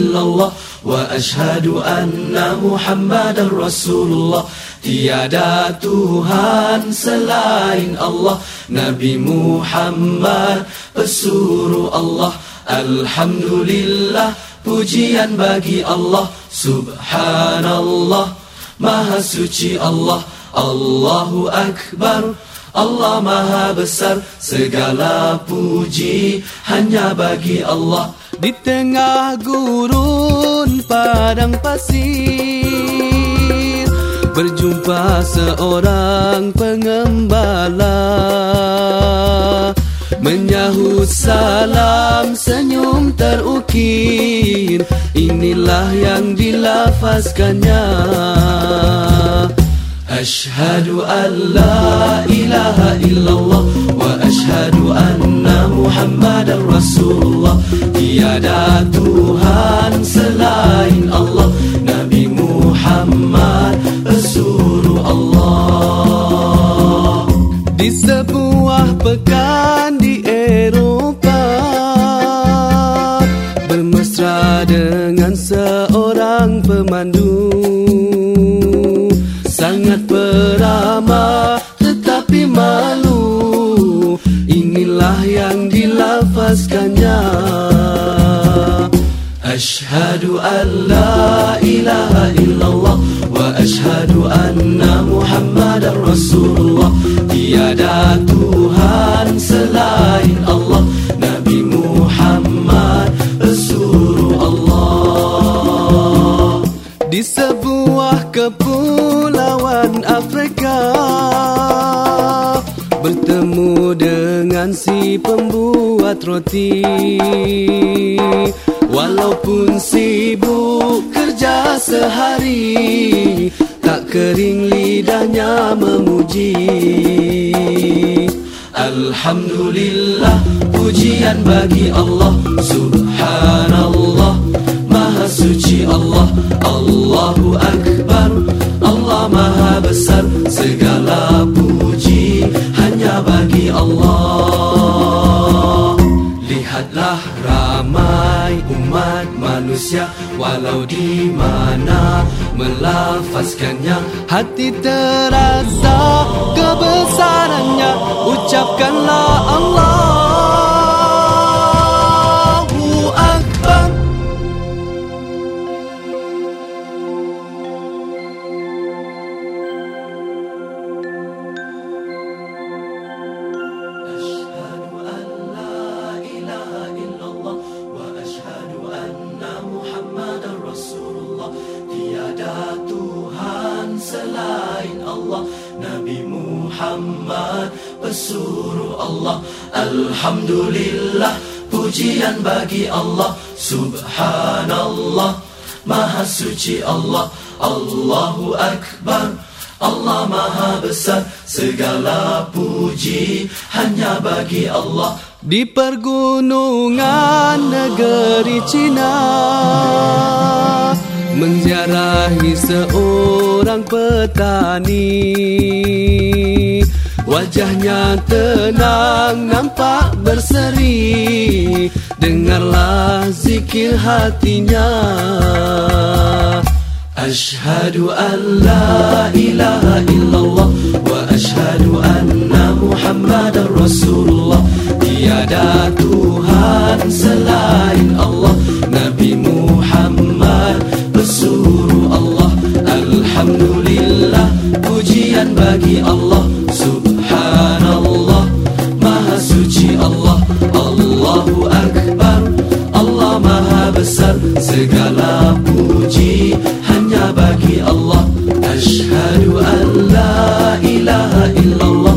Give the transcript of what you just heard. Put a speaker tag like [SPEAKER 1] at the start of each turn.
[SPEAKER 1] Illallah Wa ashhadu anna muhammadan rasulullah. Tiada Tuhan selain Allah Nabi Muhammad pesuruh Allah. Alhamdulillah pujian bagi Allah. Subhanallah Maha suci Allah. Allahu Akbar Allah maha besar. Segala puji Hanya bagi Allah
[SPEAKER 2] Di tengah gurun padang pasir Berjumpa seorang pengembala. Menyahut salam senyum terukir Inilah yang dilafazkannya
[SPEAKER 1] أشهد أن لا إله إلا الله وأشهد أن محمد رسول الله Tiada Tuhan selain
[SPEAKER 2] beramah tetapi malu. Inilah yang dilafazkannya.
[SPEAKER 1] Ashhadu an la ilaha illallah wa ashhadu anna muhammadar rasulullah. Tiada tuhan selain Allah
[SPEAKER 2] Bertemu dengan si pembuat roti. Walaupun sibuk kerja sehari tak kering lidahnya memuji.
[SPEAKER 1] Alhamdulillah pujian bagi Allah. Subhanallah maha suci Allah. Allahu akbar Allah maha besar segala puji hanya bagi Allah. Lihatlah ramai umat manusia walau di mana melafazkannya.
[SPEAKER 2] Hati terasa kebesarannya ucapkanlah Allahu
[SPEAKER 1] Allah. Nabi Muhammad pesuruh Allah. Alhamdulillah pujian bagi Allah. Subhanallah Maha suci Allah. Allahu Akbar Allah maha besar. Segala puji Hanya bagi Allah.
[SPEAKER 2] Di pergunungan negeri Cina menjarahi seorang petani. Wajahnya tenang nampak berseri. Dengarlah zikir hatinya.
[SPEAKER 1] Ashadu an la ilaha illallah wa bagi Allah. Subhanallah Maha suci Allah. Allahu Akbar Allah Maha besar. Segala puji hanya bagi Allah. Ashhadu an la ilaha illallah